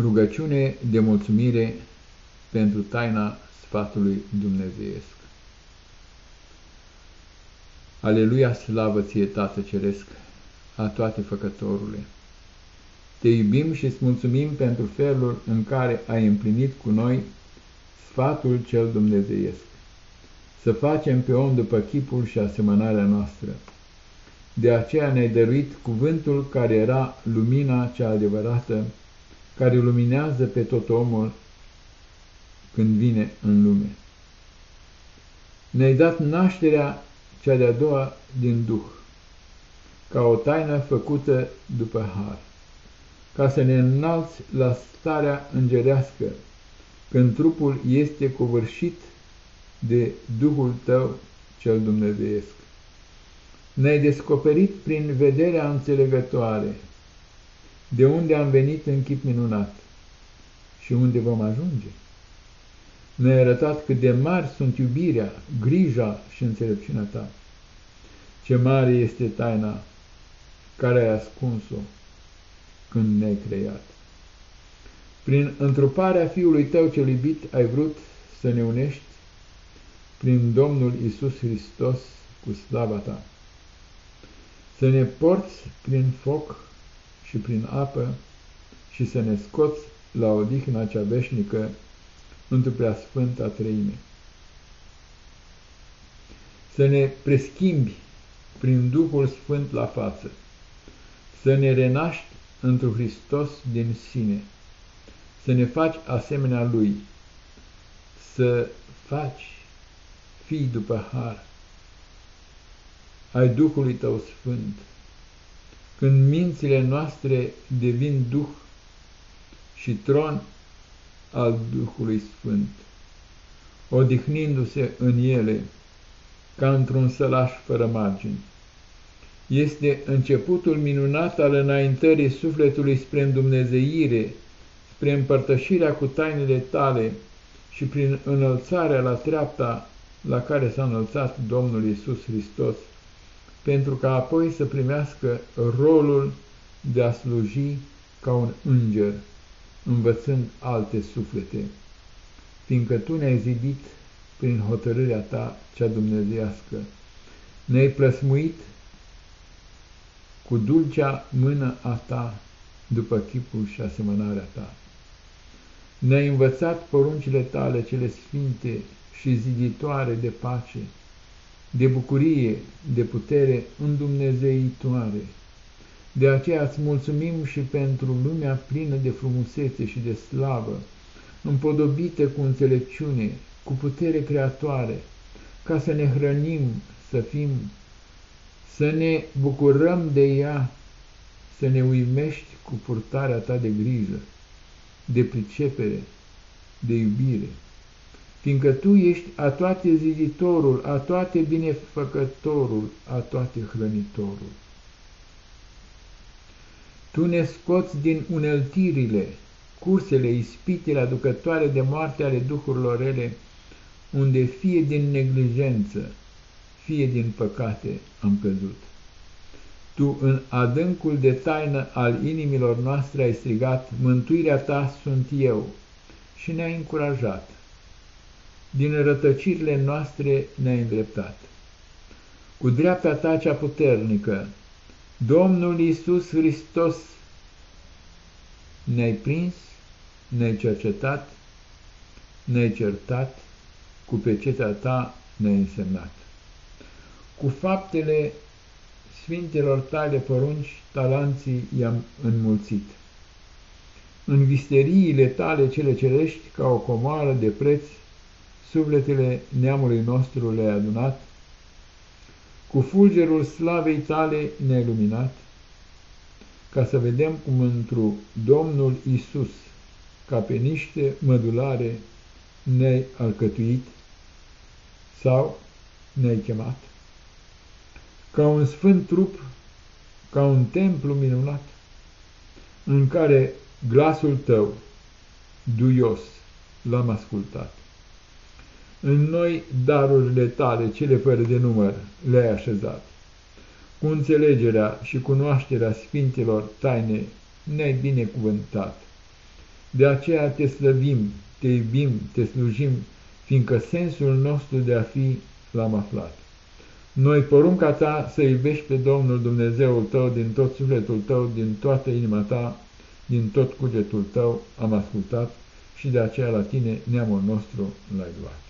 Rugăciune de mulțumire pentru taina sfatului dumnezeiesc. Aleluia, slavă ție, Tată Ceresc, a toate făcătorule! Te iubim și îți mulțumim pentru felul în care ai împlinit cu noi sfatul cel dumnezeiesc, să facem pe om după chipul și asemănarea noastră. De aceea ne-ai dăruit cuvântul care era lumina cea adevărată, care luminează pe tot omul când vine în lume. Ne-ai dat nașterea cea de-a doua din Duh, ca o taină făcută după har, ca să ne înalți la starea îngerească, când trupul este covârșit de Duhul Tău cel dumnezeiesc. Ne-ai descoperit prin vederea înțelegătoare, de unde am venit în chip minunat și unde vom ajunge. Ne-ai arătat cât de mari sunt iubirea, grija și înțelepciunea ta. Ce mare este taina care ai ascuns-o când ne-ai creat. Prin întruparea Fiului Tău cel iubit ai vrut să ne unești prin Domnul Isus Hristos cu slava Ta. Să ne porți prin foc și prin apă și să ne scoți la odihna cea veșnică într-o preasfânta treime. Să ne preschimbi prin Duhul Sfânt la față, să ne renaști într Hristos din sine, să ne faci asemenea Lui, să faci fii după har. Ai Duhului Tău Sfânt, când mințile noastre devin Duh și tron al Duhului Sfânt, odihnindu-se în ele ca într-un sălaș fără margini. Este începutul minunat al înaintării sufletului spre îndumnezeire, spre împărtășirea cu tainele tale și prin înălțarea la treapta la care s-a înălțat Domnul Isus Hristos, pentru ca apoi să primească rolul de a sluji ca un înger, învățând alte suflete, fiindcă Tu ne-ai zidit prin hotărârea Ta cea dumnezeiască, ne-ai plăsmuit cu dulcea mână a Ta după chipul și asemănarea Ta. Ne-ai învățat poruncile Tale cele sfinte și ziditoare de pace, de bucurie, de putere îndumnezeitoare. De aceea îți mulțumim și pentru lumea plină de frumusețe și de slavă, împodobită cu înțelepciune, cu putere creatoare, ca să ne hrănim, să fim, să ne bucurăm de ea, să ne uimești cu purtarea ta de grijă, de pricepere, de iubire fiindcă Tu ești a toate ziditorul, a toate binefăcătorul, a toate hrănitorul. Tu ne scoți din uneltirile, cursele, ispitele aducătoare de moarte ale duhurilor rele, unde fie din neglijență, fie din păcate am căzut. Tu în adâncul de taină al inimilor noastre ai strigat, mântuirea ta sunt eu, și ne-ai încurajat din rătăcirile noastre ne-ai îndreptat. Cu dreapta ta cea puternică, Domnul Iisus Hristos, ne-ai prins, ne-ai cercetat, ne-ai certat, cu pecetea ta ne-ai însemnat. Cu faptele sfintelor tale porunci, talanții i-am înmulțit. În visteriile tale cele cerești, ca o comoară de preț, sufletele neamului nostru le-ai adunat, cu fulgerul slavei tale ne-ai luminat, ca să vedem cum într Domnul Isus, ca pe niște mădulare, ne-ai alcătuit sau ne-ai chemat, ca un sfânt trup, ca un templu minunat, în care glasul tău, duios, l-am ascultat. În noi darurile tale, cele fără de număr, le-ai așezat. Cu înțelegerea și cunoașterea sfintelor taine ne-ai binecuvântat. De aceea te slăvim, te iubim, te slujim, fiindcă sensul nostru de a fi l-am aflat. Noi porunca ta să iubești pe Domnul Dumnezeul tău din tot sufletul tău, din toată inima ta, din tot cugetul tău am ascultat și de aceea la tine neamul nostru l-ai luat.